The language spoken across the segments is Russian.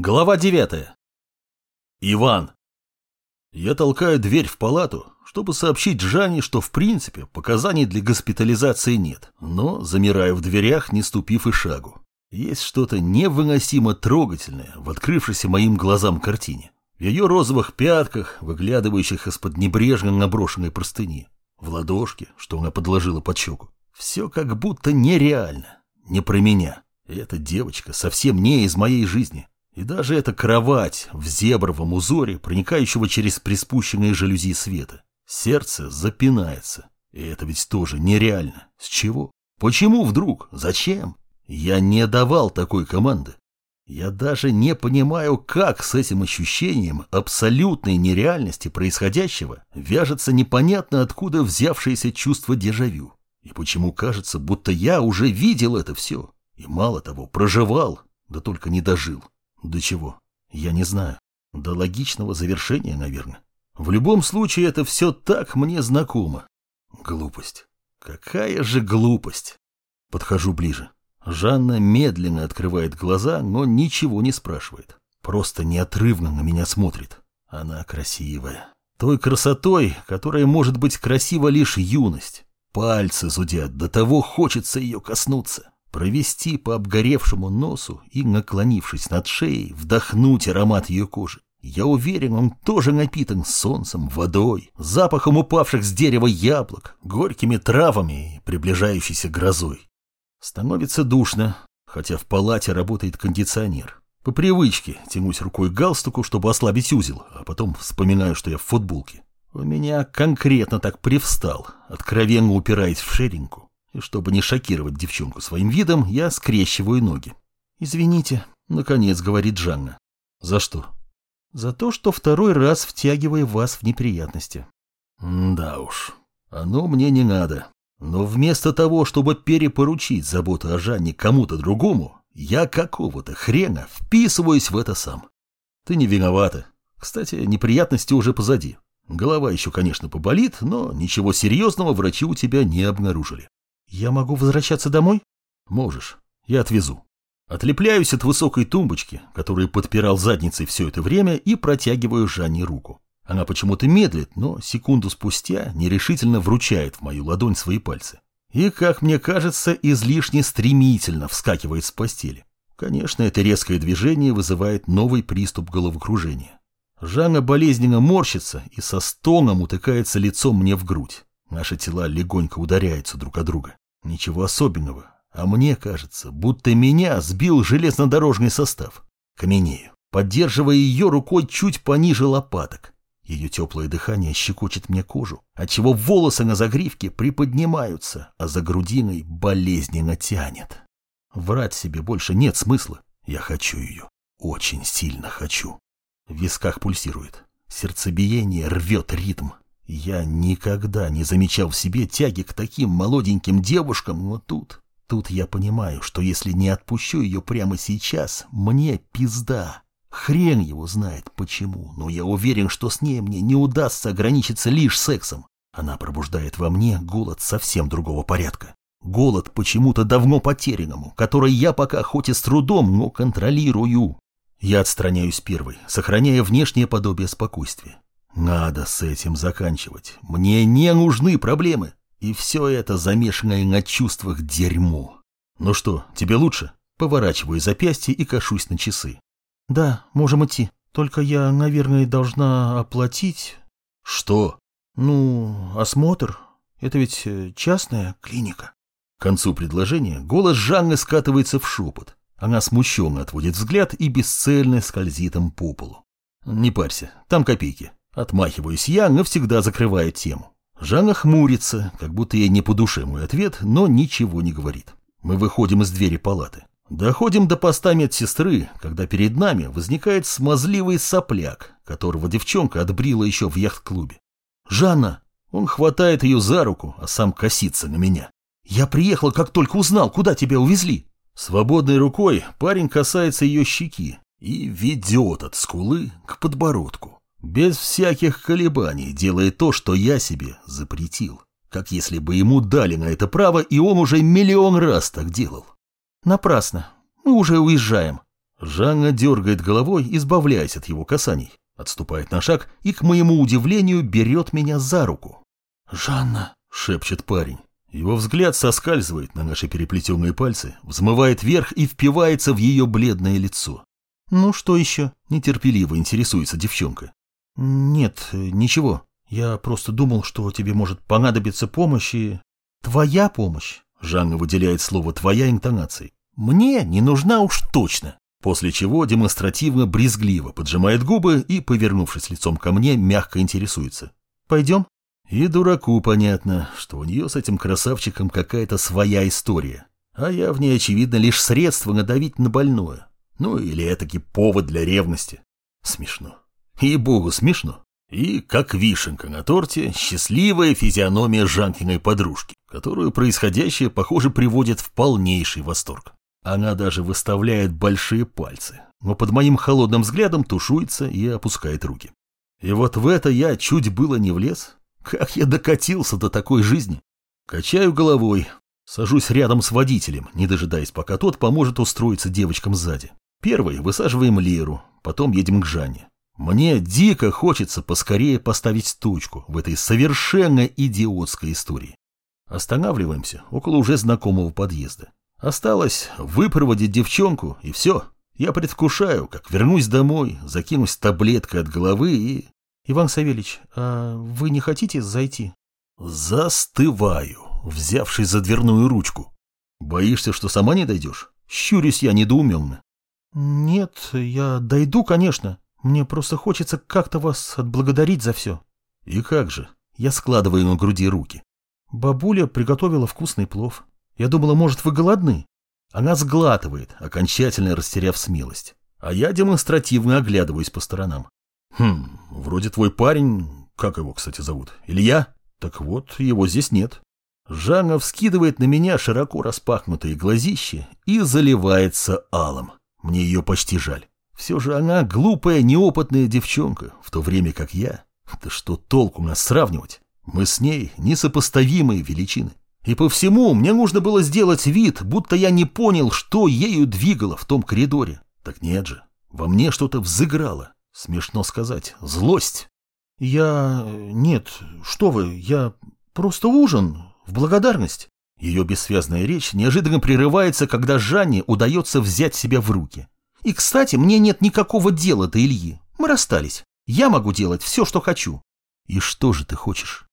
Глава девятая. Иван. Я толкаю дверь в палату, чтобы сообщить Жанне, что в принципе показаний для госпитализации нет, но замираю в дверях, не ступив и шагу. Есть что-то невыносимо трогательное в открывшейся моим глазам картине. В ее розовых пятках, выглядывающих из-под небрежно наброшенной простыни, в ладошке, что она подложила под щеку. Все как будто нереально, не про меня. Эта девочка совсем не из моей жизни. И даже эта кровать в зебровом узоре, проникающего через приспущенные жалюзи света. Сердце запинается. И это ведь тоже нереально. С чего? Почему вдруг? Зачем? Я не давал такой команды. Я даже не понимаю, как с этим ощущением абсолютной нереальности происходящего вяжется непонятно откуда взявшееся чувство дежавю. И почему кажется, будто я уже видел это все. И мало того, проживал, да только не дожил. До чего? Я не знаю. До логичного завершения, наверное. В любом случае, это все так мне знакомо. Глупость. Какая же глупость. Подхожу ближе. Жанна медленно открывает глаза, но ничего не спрашивает. Просто неотрывно на меня смотрит. Она красивая. Той красотой, которая может быть красива лишь юность. Пальцы зудят, до того хочется ее коснуться провести по обгоревшему носу и, наклонившись над шеей, вдохнуть аромат ее кожи. Я уверен, он тоже напитан солнцем, водой, запахом упавших с дерева яблок, горькими травами и приближающейся грозой. Становится душно, хотя в палате работает кондиционер. По привычке тянусь рукой к галстуку, чтобы ослабить узел, а потом вспоминаю, что я в футболке. У меня конкретно так привстал, откровенно упираясь в шеринку. Чтобы не шокировать девчонку своим видом, я скрещиваю ноги. «Извините», — наконец говорит Жанна. «За что?» «За то, что второй раз втягиваю вас в неприятности». «Да уж, оно мне не надо. Но вместо того, чтобы перепоручить заботу о Жанне кому-то другому, я какого-то хрена вписываюсь в это сам. Ты не виновата. Кстати, неприятности уже позади. Голова еще, конечно, поболит, но ничего серьезного врачи у тебя не обнаружили. «Я могу возвращаться домой?» «Можешь. Я отвезу». Отлепляюсь от высокой тумбочки, которую подпирал задницей все это время, и протягиваю Жанне руку. Она почему-то медлит, но секунду спустя нерешительно вручает в мою ладонь свои пальцы. И, как мне кажется, излишне стремительно вскакивает с постели. Конечно, это резкое движение вызывает новый приступ головокружения. Жанна болезненно морщится и со стоном утыкается лицом мне в грудь. Наши тела легонько ударяются друг о друга. Ничего особенного. А мне кажется, будто меня сбил железнодорожный состав. Каменею, поддерживая ее рукой чуть пониже лопаток. Ее теплое дыхание щекочет мне кожу, отчего волосы на загривке приподнимаются, а за грудиной болезненно тянет. Врать себе больше нет смысла. Я хочу ее. Очень сильно хочу. В висках пульсирует. Сердцебиение рвет ритм. Я никогда не замечал в себе тяги к таким молоденьким девушкам, но тут... Тут я понимаю, что если не отпущу ее прямо сейчас, мне пизда. Хрен его знает почему, но я уверен, что с ней мне не удастся ограничиться лишь сексом. Она пробуждает во мне голод совсем другого порядка. Голод почему-то давно потерянному, который я пока хоть и с трудом, но контролирую. Я отстраняюсь первой, сохраняя внешнее подобие спокойствия. Надо с этим заканчивать. Мне не нужны проблемы. И все это замешанное на чувствах дерьмо. Ну что, тебе лучше? Поворачиваю запястье и кашусь на часы. Да, можем идти. Только я, наверное, должна оплатить... Что? Ну, осмотр. Это ведь э, частная клиника. К концу предложения голос Жанны скатывается в шепот. Она смущенно отводит взгляд и бесцельно скользит им по полу. Не парься, там копейки. Отмахиваюсь я, навсегда закрывая тему. Жанна хмурится, как будто ей не по душе мой ответ, но ничего не говорит. Мы выходим из двери палаты. Доходим до поста медсестры, когда перед нами возникает смазливый сопляк, которого девчонка отбрила еще в яхт-клубе. «Жанна!» Он хватает ее за руку, а сам косится на меня. «Я приехал, как только узнал, куда тебя увезли». Свободной рукой парень касается ее щеки и ведет от скулы к подбородку. Без всяких колебаний делая то, что я себе запретил. Как если бы ему дали на это право, и он уже миллион раз так делал. Напрасно. Мы уже уезжаем. Жанна дергает головой, избавляясь от его касаний. Отступает на шаг и, к моему удивлению, берет меня за руку. «Жанна!» — шепчет парень. Его взгляд соскальзывает на наши переплетенные пальцы, взмывает вверх и впивается в ее бледное лицо. «Ну что еще?» — нетерпеливо интересуется девчонка. «Нет, ничего. Я просто думал, что тебе может понадобиться помощь и...» «Твоя помощь?» — Жанна выделяет слово «твоя» интонацией. «Мне не нужна уж точно». После чего демонстративно брезгливо поджимает губы и, повернувшись лицом ко мне, мягко интересуется. «Пойдем?» И дураку понятно, что у нее с этим красавчиком какая-то своя история, а я в ней, очевидно, лишь средство надавить на больное. Ну или этакий повод для ревности. Смешно. И богу смешно. И, как вишенка на торте, счастливая физиономия Жанкиной подружки, которую происходящее, похоже, приводит в полнейший восторг. Она даже выставляет большие пальцы, но под моим холодным взглядом тушуется и опускает руки. И вот в это я чуть было не влез. Как я докатился до такой жизни? Качаю головой, сажусь рядом с водителем, не дожидаясь, пока тот поможет устроиться девочкам сзади. Первый высаживаем Леру, потом едем к Жанне. Мне дико хочется поскорее поставить точку в этой совершенно идиотской истории. Останавливаемся около уже знакомого подъезда. Осталось выпроводить девчонку, и все. Я предвкушаю, как вернусь домой, закинусь таблеткой от головы и... Иван Савельич, а вы не хотите зайти? Застываю, взявшись за дверную ручку. Боишься, что сама не дойдешь? Щурюсь я недоуменно. Нет, я дойду, конечно. Мне просто хочется как-то вас отблагодарить за все. И как же? Я складываю на груди руки. Бабуля приготовила вкусный плов. Я думала, может, вы голодны. Она сглатывает, окончательно растеряв смелость. А я демонстративно оглядываюсь по сторонам. Хм, вроде твой парень, как его, кстати, зовут, Илья? Так вот, его здесь нет. Жанна вскидывает на меня широко распахнутые глазища и заливается алым. Мне ее почти жаль. Все же она глупая, неопытная девчонка, в то время как я. Да что толку нас сравнивать? Мы с ней несопоставимые величины. И по всему мне нужно было сделать вид, будто я не понял, что ею двигало в том коридоре. Так нет же, во мне что-то взыграло. Смешно сказать, злость. Я... нет, что вы, я... просто ужин, в благодарность. Ее бессвязная речь неожиданно прерывается, когда Жанне удается взять себя в руки. И, кстати, мне нет никакого дела до Ильи. Мы расстались. Я могу делать все, что хочу. И что же ты хочешь?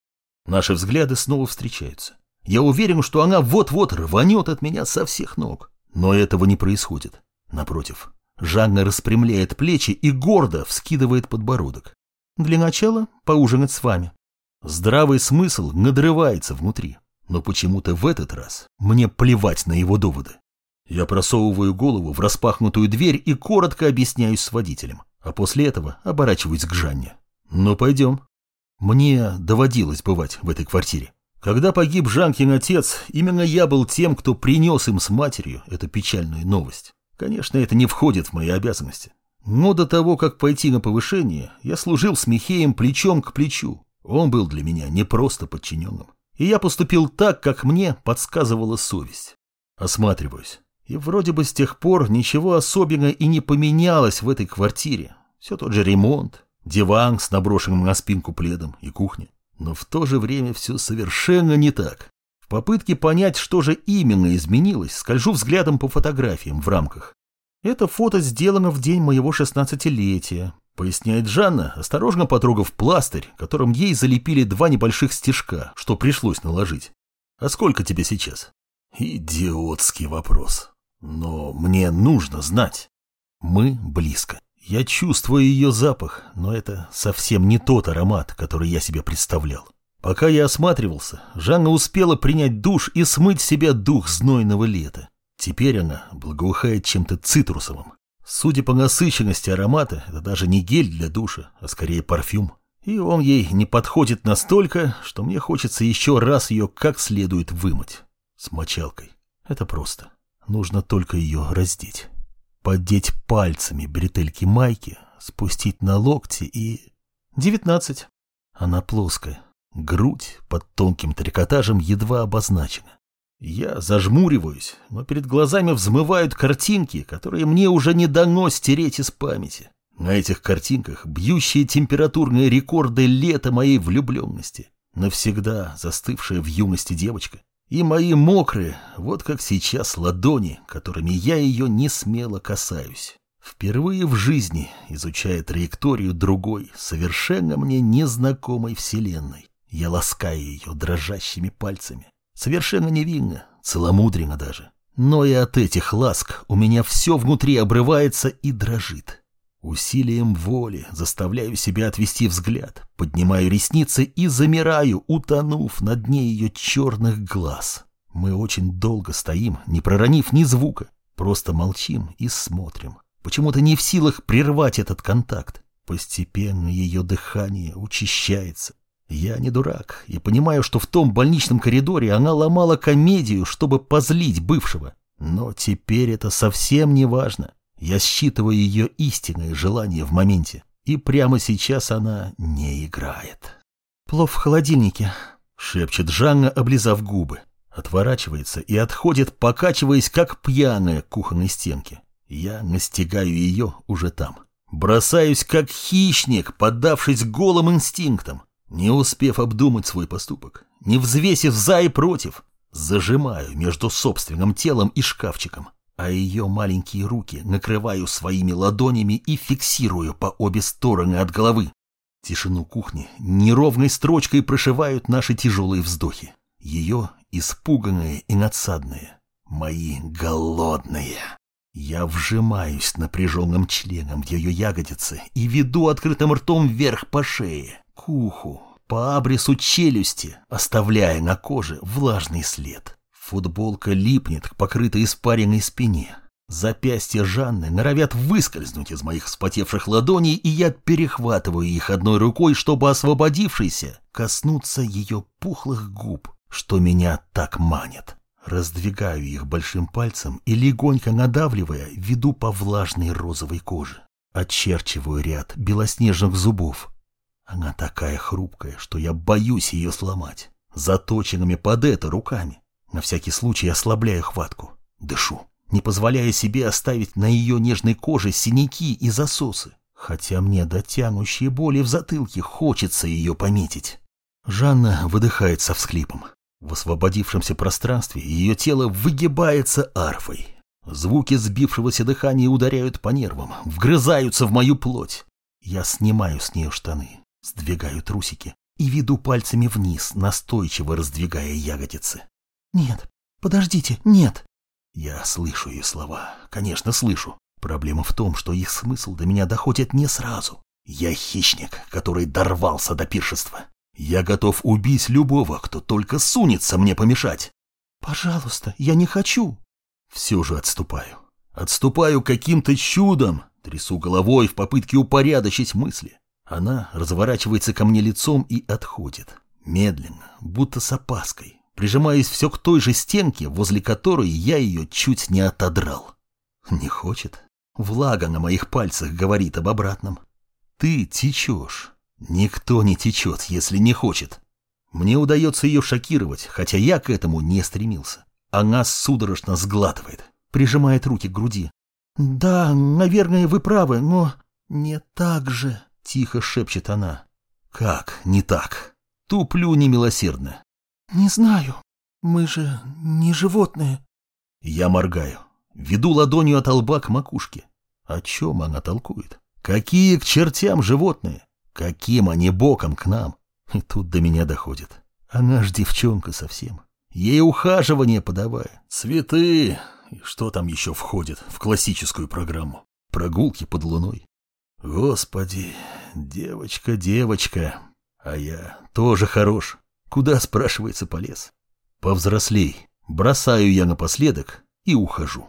Наши взгляды снова встречаются. Я уверен, что она вот-вот рванет от меня со всех ног. Но этого не происходит. Напротив, Жанна распрямляет плечи и гордо вскидывает подбородок. Для начала поужинать с вами. Здравый смысл надрывается внутри. Но почему-то в этот раз мне плевать на его доводы. Я просовываю голову в распахнутую дверь и коротко объясняюсь с водителем, а после этого оборачиваюсь к Жанне. Ну, пойдем. Мне доводилось бывать в этой квартире. Когда погиб Жанкин отец, именно я был тем, кто принес им с матерью эту печальную новость. Конечно, это не входит в мои обязанности. Но до того, как пойти на повышение, я служил с Михеем плечом к плечу. Он был для меня не просто подчиненным. И я поступил так, как мне подсказывала совесть. Осматриваюсь. И вроде бы с тех пор ничего особенного и не поменялось в этой квартире. Все тот же ремонт, диван с наброшенным на спинку пледом и кухня. Но в то же время все совершенно не так. В попытке понять, что же именно изменилось, скольжу взглядом по фотографиям в рамках. Это фото сделано в день моего шестнадцатилетия, поясняет Жанна, осторожно потрогав пластырь, которым ей залепили два небольших стежка, что пришлось наложить. А сколько тебе сейчас? Идиотский вопрос. Но мне нужно знать. Мы близко. Я чувствую ее запах, но это совсем не тот аромат, который я себе представлял. Пока я осматривался, Жанна успела принять душ и смыть себе дух знойного лета. Теперь она благоухает чем-то цитрусовым. Судя по насыщенности аромата, это даже не гель для душа, а скорее парфюм. И он ей не подходит настолько, что мне хочется еще раз ее как следует вымыть. С мочалкой. Это просто. Нужно только ее раздеть поддеть пальцами бретельки майки, спустить на локти и... Девятнадцать. Она плоская. Грудь под тонким трикотажем едва обозначена. Я зажмуриваюсь, но перед глазами взмывают картинки, которые мне уже не дано стереть из памяти. На этих картинках бьющие температурные рекорды лета моей влюбленности, навсегда застывшая в юности девочка, и мои мокрые, вот как сейчас, ладони, которыми я ее не смело касаюсь. Впервые в жизни, изучая траекторию другой, совершенно мне незнакомой вселенной, я ласкаю ее дрожащими пальцами. Совершенно невинно, целомудренно даже. Но и от этих ласк у меня все внутри обрывается и дрожит. Усилием воли заставляю себя отвести взгляд, поднимаю ресницы и замираю, утонув на дне ее черных глаз. Мы очень долго стоим, не проронив ни звука, просто молчим и смотрим. Почему-то не в силах прервать этот контакт. Постепенно ее дыхание учащается. Я не дурак и понимаю, что в том больничном коридоре она ломала комедию, чтобы позлить бывшего. Но теперь это совсем не важно. Я считываю ее истинное желание в моменте, и прямо сейчас она не играет. «Плов в холодильнике», — шепчет Жанна, облизав губы. Отворачивается и отходит, покачиваясь, как пьяная к кухонной стенке. Я настигаю ее уже там. Бросаюсь, как хищник, поддавшись голым инстинктам. Не успев обдумать свой поступок, не взвесив за и против, зажимаю между собственным телом и шкафчиком а ее маленькие руки накрываю своими ладонями и фиксирую по обе стороны от головы. Тишину кухни неровной строчкой прошивают наши тяжелые вздохи. Ее испуганные и надсадные, мои голодные. Я вжимаюсь напряженным членом в ее ягодицы и веду открытым ртом вверх по шее, к уху, по абрису челюсти, оставляя на коже влажный след. Футболка липнет к покрытой испаренной спине. Запястья Жанны норовят выскользнуть из моих вспотевших ладоней, и я перехватываю их одной рукой, чтобы, освободившийся, коснуться ее пухлых губ, что меня так манит. Раздвигаю их большим пальцем и, легонько надавливая, веду по влажной розовой коже. Очерчиваю ряд белоснежных зубов. Она такая хрупкая, что я боюсь ее сломать. Заточенными под это руками. На всякий случай ослабляю хватку. Дышу, не позволяя себе оставить на ее нежной коже синяки и засосы. Хотя мне до тянущей боли в затылке хочется ее пометить. Жанна выдыхает со всхлипом. В освободившемся пространстве ее тело выгибается арфой. Звуки сбившегося дыхания ударяют по нервам, вгрызаются в мою плоть. Я снимаю с нее штаны, сдвигаю трусики и веду пальцами вниз, настойчиво раздвигая ягодицы. «Нет, подождите, нет!» Я слышу ее слова, конечно, слышу. Проблема в том, что их смысл до меня доходит не сразу. Я хищник, который дорвался до пиршества. Я готов убить любого, кто только сунется мне помешать. Пожалуйста, я не хочу. Все же отступаю. Отступаю каким-то чудом, трясу головой в попытке упорядочить мысли. Она разворачивается ко мне лицом и отходит. Медленно, будто с опаской, прижимаясь все к той же стенке, возле которой я ее чуть не отодрал. Не хочет. Влага на моих пальцах говорит об обратном. Ты течешь. Никто не течет, если не хочет. Мне удается ее шокировать, хотя я к этому не стремился. Она судорожно сглатывает, прижимает руки к груди. «Да, наверное, вы правы, но не так же», — тихо шепчет она. «Как не так?» Туплю немилосердно. «Не знаю. Мы же не животные». Я моргаю. Веду ладонью от лба к макушке. О чем она толкует? Какие к чертям животные? Каким они боком к нам? И тут до меня доходит. Она ж девчонка совсем. Ей ухаживание подавай. Цветы. И что там еще входит в классическую программу? Прогулки под луной. Господи, девочка, девочка. А я тоже хорош. Куда, спрашивается, полез? Повзрослей. Бросаю я напоследок и ухожу.